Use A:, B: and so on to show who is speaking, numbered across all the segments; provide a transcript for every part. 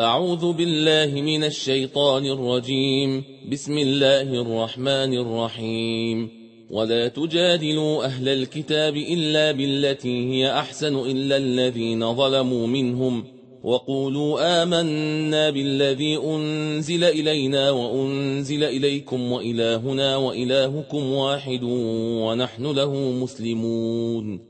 A: أعوذ بالله من الشيطان الرجيم بسم الله الرحمن الرحيم ولا تجادلوا أهل الكتاب إلا بالتي هي أحسن إلا الذين ظلموا منهم وقولوا آمنا بالذي أنزل إلينا وأنزل إليكم وإلهنا وإلهكم واحد ونحن له مسلمون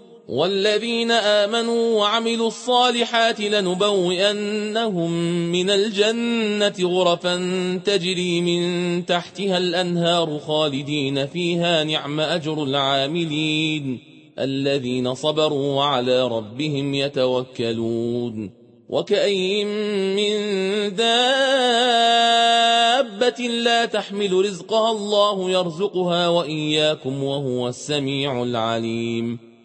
A: والذين آمنوا وعملوا الصالحات لنبوئنهم من الجنة غرفا تجري من تحتها الأنهار خالدين فيها نعم أجر العاملين الذين صبروا وعلى ربهم يتوكلون وكأين من دابة لا تحمل رزقها الله يرزقها وإياكم وهو السميع العليم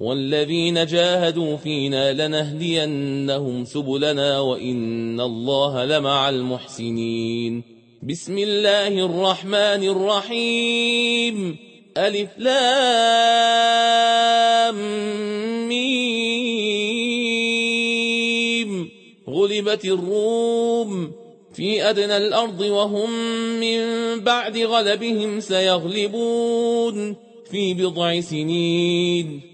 A: والذين جاهدوا فينا لنهدينهم سبلنا وإن الله لمع المحسنين بسم الله الرحمن الرحيم ألف لام ميم غلبت الروم في أدنى الأرض وهم من بعد غلبهم سيغلبون في بضع سنين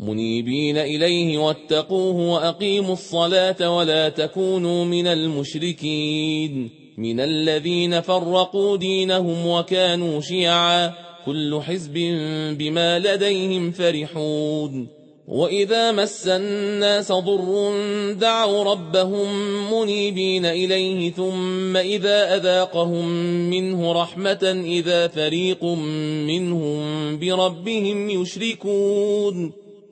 A: منيبين إليه واتقوه وأقيموا الصلاة ولا تكونوا من المشركين من الذين فرقوا دينهم وكانوا شيعا كل حزب بما لديهم فرحون وإذا مس الناس ضر دعوا ربهم منيبين إليه ثم إذا أذاقهم منه رحمة إذا فريق منهم بربهم يشركون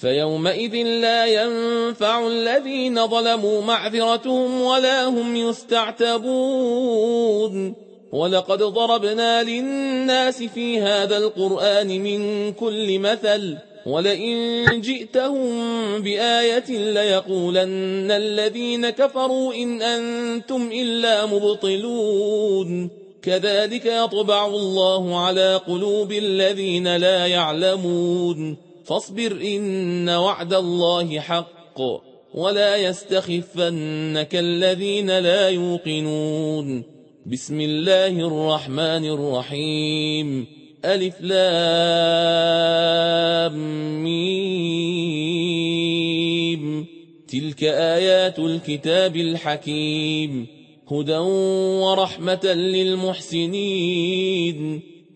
A: فيومئذ لا ينفع الذين ظلموا معذرتهم ولا هم يستعتبون ولقد ضربنا للناس في هذا القرآن من كل مثل ولئن جئتهم بآية ليقولن الذين كفروا إن أنتم إلا مبطلون كذلك يطبع الله على قلوب الذين لا يعلمون فاصبر إن وعد الله حق ولا يستخفنك الذين لا يوقنون بسم الله الرحمن الرحيم ألف لام ميم تلك آيات الكتاب الحكيم هدى ورحمة للمحسنين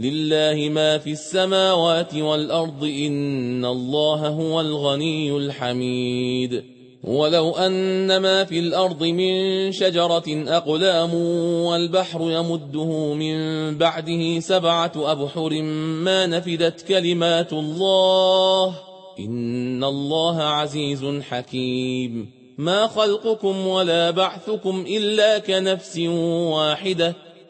A: لله ما في السماوات والأرض إن الله هو الغني الحميد ولو أن ما في الأرض من شجرة أقلام والبحر يمده من بعده سبعة أبحر ما نفدت كلمات الله إن الله عزيز حكيم ما خلقكم ولا بعثكم إلا كنفس واحدة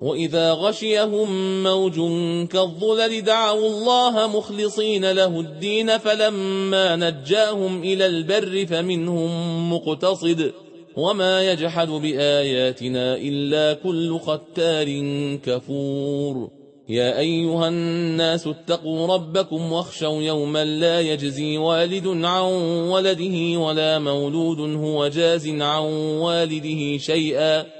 A: وإذا غشيهم موج كالظلل دعوا الله مخلصين له الدين فلما نجاهم إلى البر فمنهم مقتصد وما يجحد بآياتنا إلا كل ختار كفور يا أيها الناس اتقوا ربكم واخشوا يوما لا يجزي والد عن ولده ولا مولود هو جاز عن والده شيئا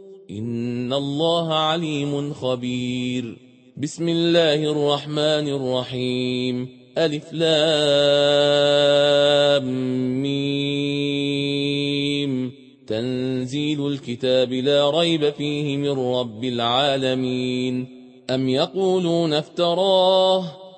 A: إن الله عليم خبير بسم الله الرحمن الرحيم ألف لام ميم تنزيل الكتاب لا ريب فيه من رب العالمين أم يقولون افتراه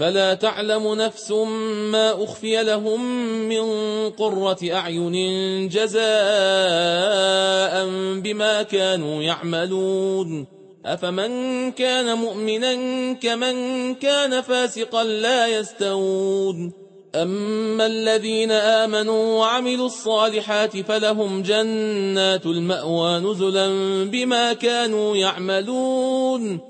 A: فلا تعلم نفس ما أخفي لهم من قرة أعين جزاء بما كانوا يعملون أفمن كان مؤمنا كمن كان فاسقا لا يستوون أما الذين آمنوا وعملوا الصالحات فلهم جنات المأوى نزلا بما كانوا يعملون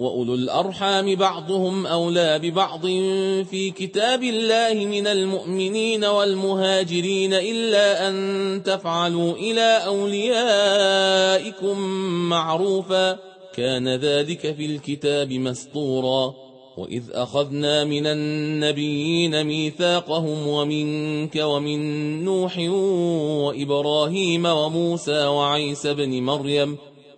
A: وأولو الأرحام بعضهم أولى ببعض في كتاب الله من المؤمنين والمهاجرين إلا أن تفعلوا إلى أوليائكم معروفا كان ذلك في الكتاب مسطورا وإذ أخذنا من النبيين ميثاقهم ومنك ومن نوح وإبراهيم وموسى وعيسى بن مريم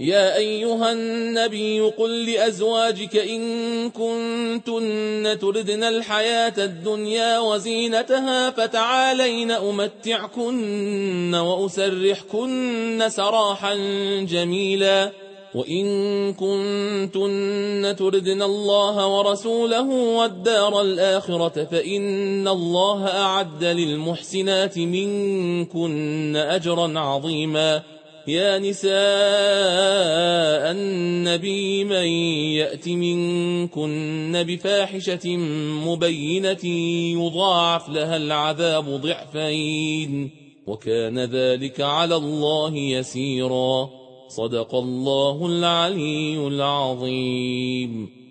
A: يا أيها النبي قل لأزواجك إن كنتن تردن الحياة الدنيا وزينتها فتعالين أمتعكن وأسرحكن سراحا جميلا وإن كنتن تردن الله ورسوله والدار الآخرة فإن الله أعد للمحسنات منكن أجرا عظيماً يا نساء النبي من يأت منكن بفاحشة مبينة يضاعف لها العذاب ضعفين وكان ذلك على الله يسيرا صدق الله العلي العظيم